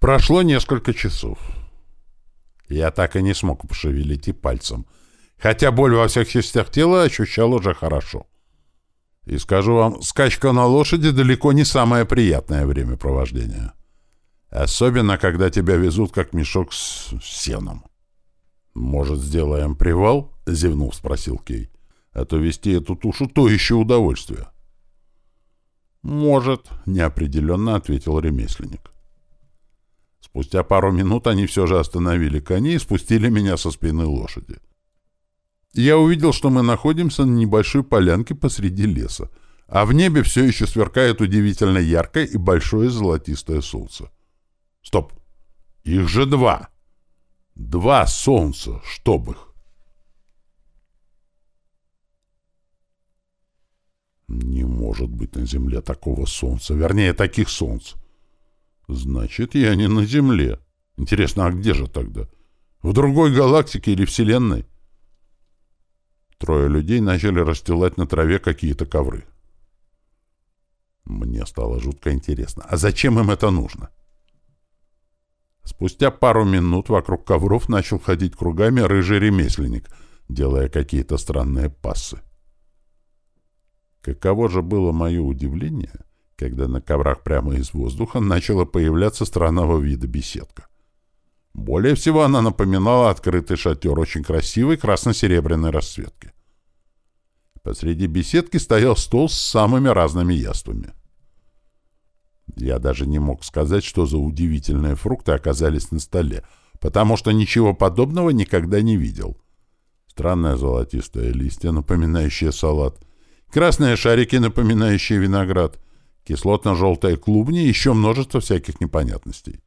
Прошло несколько часов. Я так и не смог пошевелить и пальцем, хотя боль во всех частях тела ощущал уже хорошо. И скажу вам, скачка на лошади далеко не самое приятное времяпровождение. Особенно, когда тебя везут как мешок с сеном. «Может, сделаем привал?» — зевнув, спросил Кей. «А то вести эту тушу — то еще удовольствие». «Может», — неопределенно ответил ремесленник. Спустя пару минут они все же остановили коней и спустили меня со спины лошади. Я увидел, что мы находимся на небольшой полянке посреди леса, а в небе все еще сверкает удивительно яркое и большое золотистое солнце. Стоп! Их же два! Два солнца, чтоб их! Не может быть на Земле такого солнца, вернее, таких солнц. Значит, я не на Земле. Интересно, а где же тогда? В другой галактике или Вселенной? Трое людей начали расстилать на траве какие-то ковры. Мне стало жутко интересно. А зачем им это нужно? Спустя пару минут вокруг ковров начал ходить кругами рыжий ремесленник, делая какие-то странные пассы. Каково же было мое удивление, когда на коврах прямо из воздуха начала появляться странного вида беседка. Более всего она напоминала открытый шатер очень красивой красно-серебряной расцветки. Посреди беседки стоял стол с самыми разными яствами. Я даже не мог сказать, что за удивительные фрукты оказались на столе, потому что ничего подобного никогда не видел. Странное золотистое листья, напоминающие салат — красные шарики, напоминающие виноград, кислотно-желтые клубни и еще множество всяких непонятностей.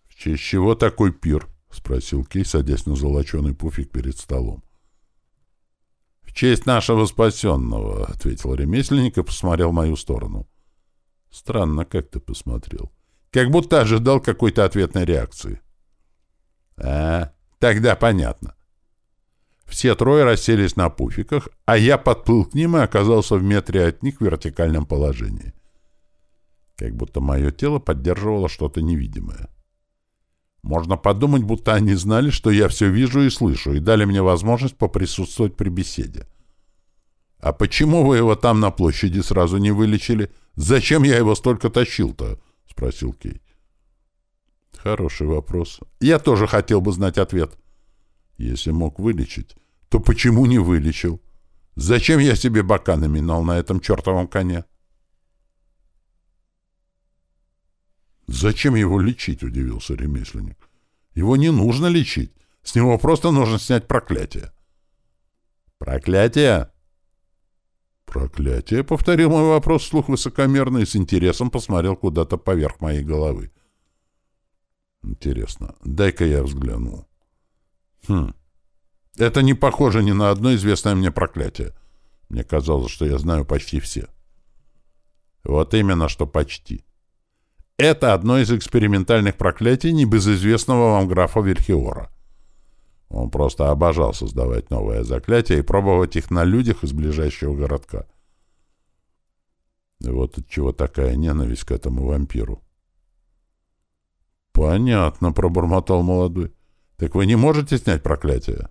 — В честь чего такой пир? — спросил Кей, садясь на золоченый пуфик перед столом. — В честь нашего спасенного, — ответил ремесленник и посмотрел в мою сторону. — Странно, как ты посмотрел. Как будто ожидал какой-то ответной реакции. — А, тогда понятно. — все трое расселись на пуфиках, а я подплыл к ним и оказался в метре от них в вертикальном положении. Как будто мое тело поддерживало что-то невидимое. Можно подумать, будто они знали, что я все вижу и слышу, и дали мне возможность поприсутствовать при беседе. «А почему вы его там на площади сразу не вылечили? Зачем я его столько тащил-то?» — спросил Кей. «Хороший вопрос. Я тоже хотел бы знать ответ». Если мог вылечить, то почему не вылечил? Зачем я себе бока наминал на этом чертовом коне? Зачем его лечить, удивился ремесленник. Его не нужно лечить. С него просто нужно снять проклятие. Проклятие? Проклятие, повторил мой вопрос вслух высокомерно и с интересом посмотрел куда-то поверх моей головы. Интересно, дай-ка я взгляну. Хм. Это не похоже ни на одно известное мне проклятие. Мне казалось, что я знаю почти все. Вот именно, что почти. Это одно из экспериментальных проклятий небезызвестного вам графа Вильхиора. Он просто обожал создавать новые заклятия и пробовать их на людях из ближайшего городка. вот от чего такая ненависть к этому вампиру. «Понятно», — пробормотал молодой. Так вы не можете снять проклятие?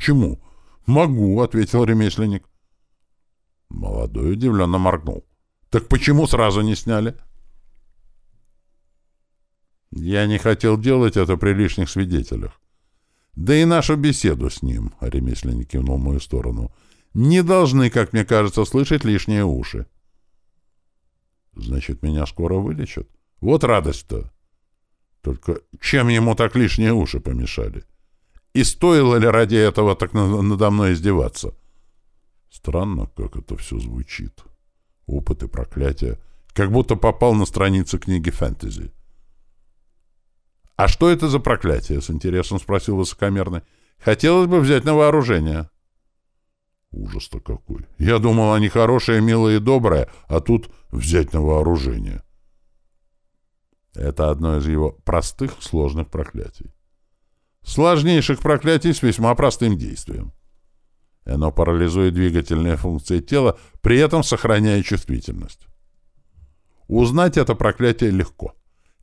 Почему? Могу, ответил ремесленник. Молодой удивленно моргнул. Так почему сразу не сняли? Я не хотел делать это при лишних свидетелях. Да и нашу беседу с ним, ремесленник кивнул в мою сторону, не должны, как мне кажется, слышать лишние уши. Значит, меня скоро вылечат? Вот радость-то! Только чем ему так лишние уши помешали? И стоило ли ради этого так надо мной издеваться? Странно, как это все звучит. Опыт и проклятие. Как будто попал на страницы книги фэнтези. «А что это за проклятие?» — с интересом спросил высокомерный. «Хотелось бы взять на вооружение». Ужас-то какой. Я думал, они хорошие, милые и добрые, а тут взять на вооружение. Это одно из его простых, сложных проклятий. Сложнейших проклятий с весьма простым действием. Оно парализует двигательные функции тела, при этом сохраняя чувствительность. Узнать это проклятие легко.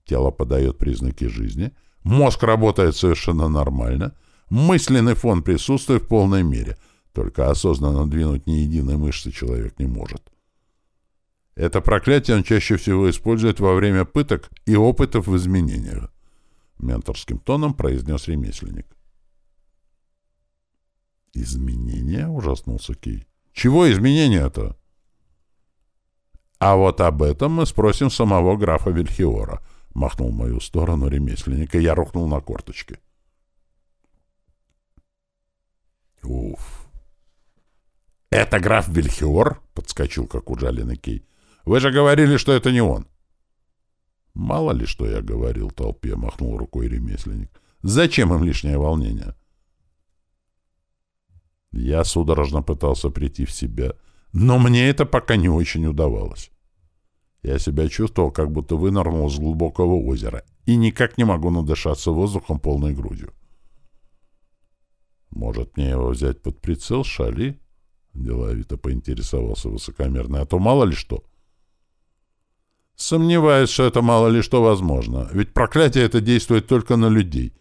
Тело подает признаки жизни, мозг работает совершенно нормально, мысленный фон присутствует в полной мере, только осознанно двинуть ни единой мышцы человек не может. Это проклятие он чаще всего использует во время пыток и опытов в изменениях. Менторским тоном произнес ремесленник. «Изменения?» — ужаснулся Кей. «Чего изменения-то?» «А вот об этом мы спросим самого графа Вильхиора», — махнул в мою сторону ремесленник, и я рухнул на корточки. «Уф!» «Это граф Вильхиор?» — подскочил, как ужаленный Кей. «Вы же говорили, что это не он!» «Мало ли, что я говорил толпе», — махнул рукой ремесленник. «Зачем им лишнее волнение?» Я судорожно пытался прийти в себя, но мне это пока не очень удавалось. Я себя чувствовал, как будто вынырнул с глубокого озера, и никак не могу надышаться воздухом полной грудью. «Может, мне его взять под прицел, шали?» — деловито поинтересовался высокомерный. «А то мало ли что». «Сомневаюсь, что это мало ли что возможно, ведь проклятие это действует только на людей.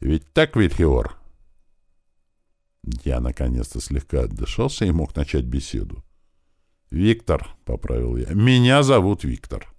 Ведь так, Вильхиор?» Я наконец-то слегка отдышался и мог начать беседу. «Виктор», — поправил я, — «меня зовут Виктор».